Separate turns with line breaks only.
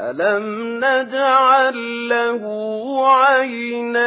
أَلَمْ نَجْعَل لَّهُ عَيْنَيْنِ